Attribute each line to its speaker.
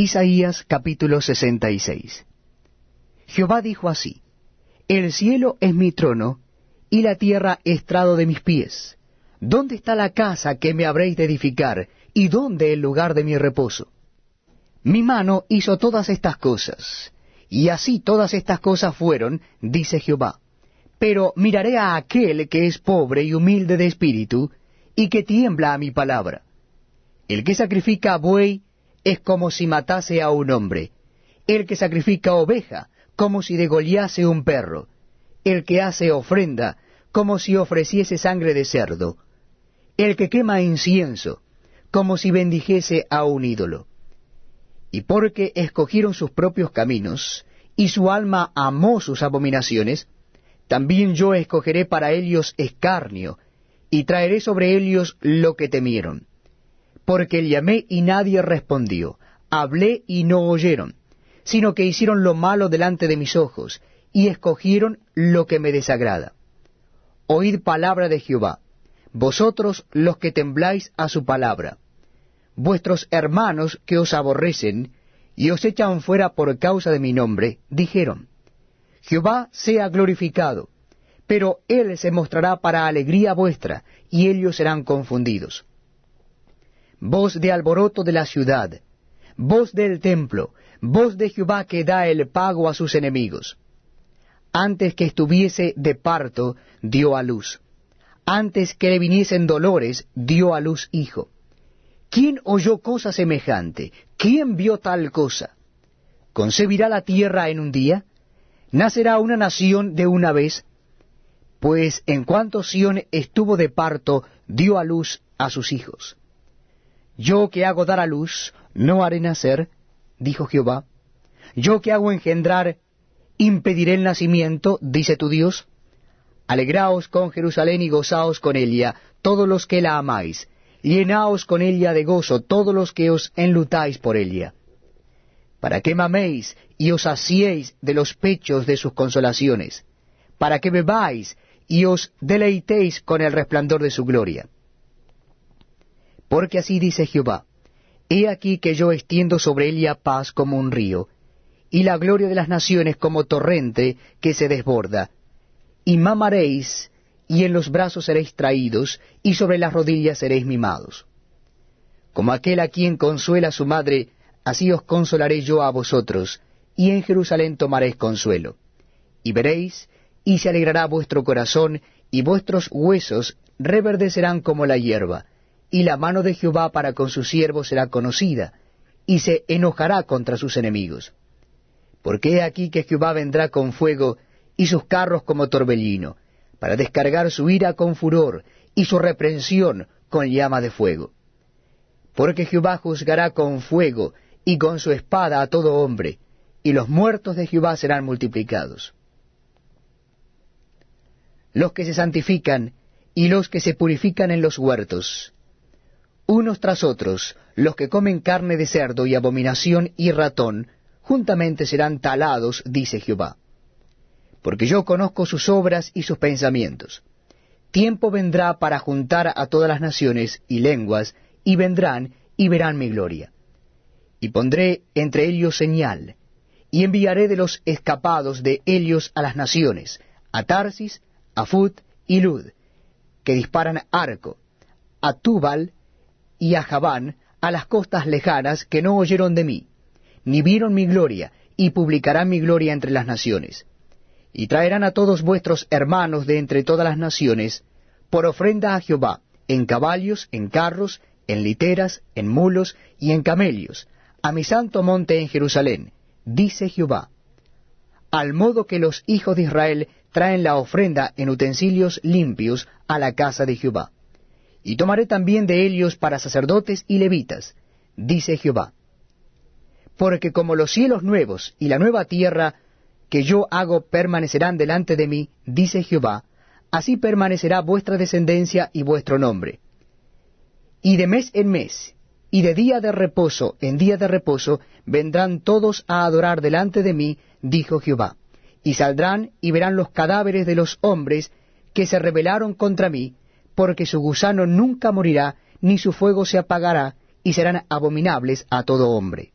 Speaker 1: Isaías capítulo 66 Jehová dijo así, El cielo es mi trono, y la tierra estrado de mis pies. ¿Dónde está la casa que me habréis de edificar, y dónde el lugar de mi reposo? Mi mano hizo todas estas cosas, y así todas estas cosas fueron, dice Jehová. Pero miraré a aquel que es pobre y humilde de espíritu, y que tiembla a mi palabra. El que sacrifica buey es como si matase a un hombre. El que sacrifica oveja, como si degollase un perro. El que hace ofrenda, como si ofreciese sangre de cerdo. El que quema incienso, como si bendijese a un ídolo. Y porque escogieron sus propios caminos, y su alma amó sus abominaciones, también yo escogeré para ellos escarnio, y traeré sobre ellos lo que temieron. Porque llamé y nadie respondió, hablé y no oyeron, sino que hicieron lo malo delante de mis ojos, y escogieron lo que me desagrada. Oíd palabra de Jehová, vosotros los que tembláis a su palabra, vuestros hermanos que os aborrecen, y os echan fuera por causa de mi nombre, dijeron, Jehová sea glorificado, pero él se mostrará para alegría vuestra, y ellos serán confundidos. Voz de alboroto de la ciudad, voz del templo, voz de Jehová que da el pago a sus enemigos. Antes que estuviese de parto, dio a luz. Antes que le viniesen dolores, dio a luz hijo. ¿Quién oyó cosa semejante? ¿Quién vio tal cosa? ¿Concebirá la tierra en un día? ¿Nacerá una nación de una vez? pues en cuanto Sión estuvo de parto, dio a luz a sus hijos. Yo que hago dar a luz, no haré nacer, dijo Jehová. Yo que hago engendrar, impediré el nacimiento, dice tu Dios. Alegraos con Jerusalén y gozaos con ella, todos los que la amáis. Llenaos con ella de gozo, todos los que os enlutáis por ella. Para que maméis y os asiéis de los pechos de sus consolaciones. Para que bebáis y os deleitéis con el resplandor de su gloria. Porque así dice Jehová, He aquí que yo extiendo sobre ella paz como un río, y la gloria de las naciones como torrente que se desborda. Y mamaréis, y en los brazos seréis traídos, y sobre las rodillas seréis mimados. Como aquel a quien consuela a su madre, así os consolaré yo a vosotros, y en Jerusalén tomaréis consuelo. Y veréis y se alegrará vuestro corazón, y vuestros huesos reverdecerán como la hierba, y la mano de Jehová para con sus siervos será conocida, y se enojará contra sus enemigos. Porque he aquí que Jehová vendrá con fuego, y sus carros como torbellino, para descargar su ira con furor, y su reprensión con llama de fuego. Porque Jehová juzgará con fuego, y con su espada a todo hombre, y los muertos de Jehová serán multiplicados los que se santifican y los que se purifican en los huertos. Unos tras otros, los que comen carne de cerdo y abominación y ratón, juntamente serán talados, dice Jehová. Porque yo conozco sus obras y sus pensamientos. Tiempo vendrá para juntar a todas las naciones y lenguas, y vendrán y verán mi gloria. Y pondré entre ellos señal, y enviaré de los escapados de ellos a las naciones, a Tarsis, a Fut y Lud, que disparan arco, a Tubal y a Javán, a las costas lejanas que no oyeron de mí, ni vieron mi gloria, y publicarán mi gloria entre las naciones. Y traerán a todos vuestros hermanos de entre todas las naciones, por ofrenda a Jehová, en caballos, en carros, en literas, en mulos y en camelios, a mi santo monte en Jerusalén, dice Jehová. Al modo que los hijos de Israel traen la ofrenda en utensilios limpios a la casa de Jehová. Y tomaré también de ellos para sacerdotes y levitas, dice Jehová. Porque como los cielos nuevos y la nueva tierra que yo hago permanecerán delante de mí, dice Jehová, así permanecerá vuestra descendencia y vuestro nombre. Y de mes en mes, y de día de reposo en día de reposo, vendrán todos a adorar delante de mí, dijo Jehová y saldrán y verán los cadáveres de los hombres que se rebelaron contra mí, porque su gusano nunca morirá, ni su fuego se apagará, y serán abominables a todo hombre.